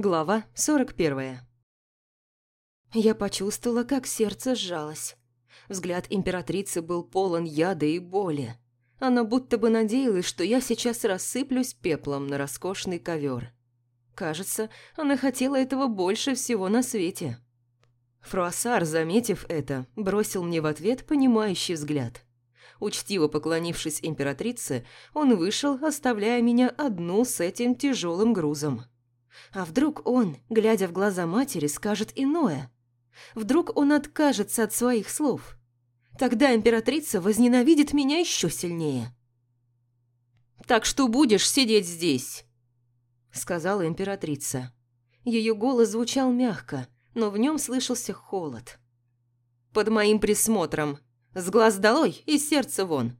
Глава 41 Я почувствовала, как сердце сжалось. Взгляд императрицы был полон яда и боли. Она будто бы надеялась, что я сейчас рассыплюсь пеплом на роскошный ковер. Кажется, она хотела этого больше всего на свете. Фруассар, заметив это, бросил мне в ответ понимающий взгляд. Учтиво поклонившись императрице, он вышел, оставляя меня одну с этим тяжелым грузом. А вдруг он, глядя в глаза матери, скажет иное? Вдруг он откажется от своих слов? Тогда императрица возненавидит меня еще сильнее. «Так что будешь сидеть здесь», — сказала императрица. Ее голос звучал мягко, но в нем слышался холод. «Под моим присмотром. С глаз долой и сердце вон.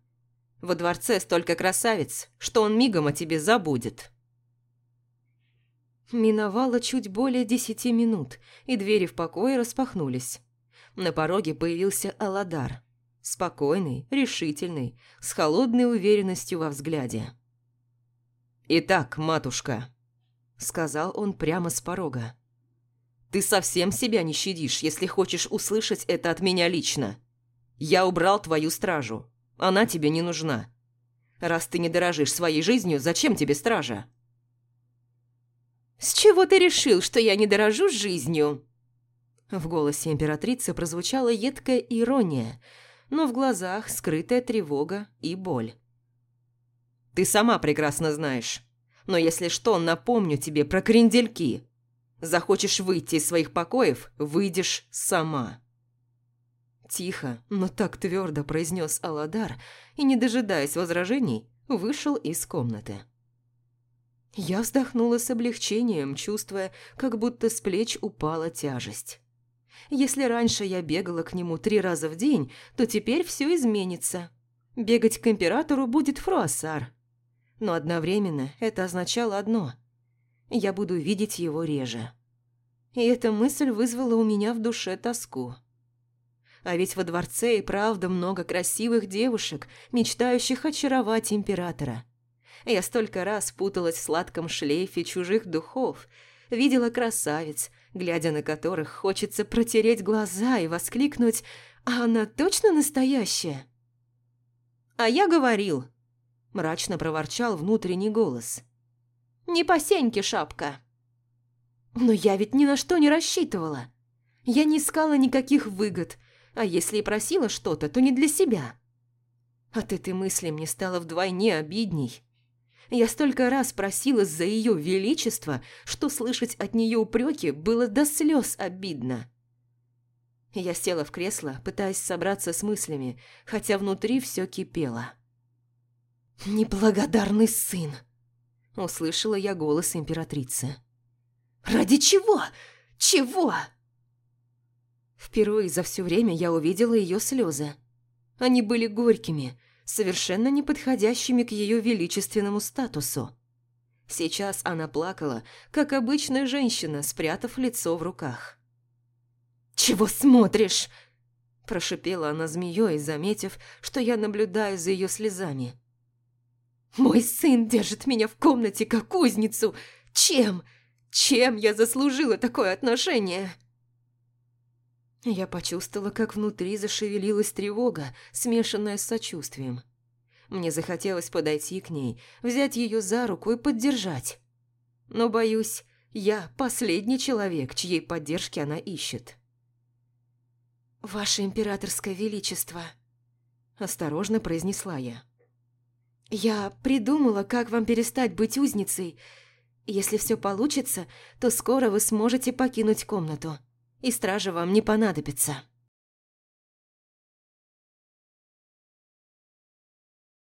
Во дворце столько красавиц, что он мигом о тебе забудет». Миновало чуть более десяти минут, и двери в покое распахнулись. На пороге появился Аладар. Спокойный, решительный, с холодной уверенностью во взгляде. «Итак, матушка», — сказал он прямо с порога. «Ты совсем себя не щадишь, если хочешь услышать это от меня лично. Я убрал твою стражу. Она тебе не нужна. Раз ты не дорожишь своей жизнью, зачем тебе стража?» «С чего ты решил, что я не дорожу жизнью?» В голосе императрицы прозвучала едкая ирония, но в глазах скрытая тревога и боль. «Ты сама прекрасно знаешь. Но если что, напомню тебе про крендельки. Захочешь выйти из своих покоев – выйдешь сама». Тихо, но так твердо произнес Аладар и, не дожидаясь возражений, вышел из комнаты. Я вздохнула с облегчением, чувствуя, как будто с плеч упала тяжесть. Если раньше я бегала к нему три раза в день, то теперь все изменится. Бегать к императору будет фруассар. Но одновременно это означало одно – я буду видеть его реже. И эта мысль вызвала у меня в душе тоску. А ведь во дворце и правда много красивых девушек, мечтающих очаровать императора. Я столько раз путалась в сладком шлейфе чужих духов, видела красавиц, глядя на которых хочется протереть глаза и воскликнуть «А она точно настоящая?» «А я говорил», – мрачно проворчал внутренний голос. «Не по сеньке шапка». «Но я ведь ни на что не рассчитывала. Я не искала никаких выгод, а если и просила что-то, то не для себя». От этой мысли мне стало вдвойне обидней. Я столько раз просила за ее величество, что слышать от нее упреки было до слез обидно. Я села в кресло, пытаясь собраться с мыслями, хотя внутри все кипело. «Неблагодарный сын!» – услышала я голос императрицы. «Ради чего? Чего?» Впервые за все время я увидела ее слезы. Они были горькими, совершенно не подходящими к ее величественному статусу. Сейчас она плакала, как обычная женщина, спрятав лицо в руках. «Чего смотришь?» – прошипела она змеей, заметив, что я наблюдаю за ее слезами. «Мой сын держит меня в комнате, как кузницу. Чем? Чем я заслужила такое отношение?» Я почувствовала, как внутри зашевелилась тревога, смешанная с сочувствием. Мне захотелось подойти к ней, взять ее за руку и поддержать. Но, боюсь, я последний человек, чьей поддержки она ищет. «Ваше императорское величество», – осторожно произнесла я. «Я придумала, как вам перестать быть узницей. Если все получится, то скоро вы сможете покинуть комнату и стража вам не понадобится».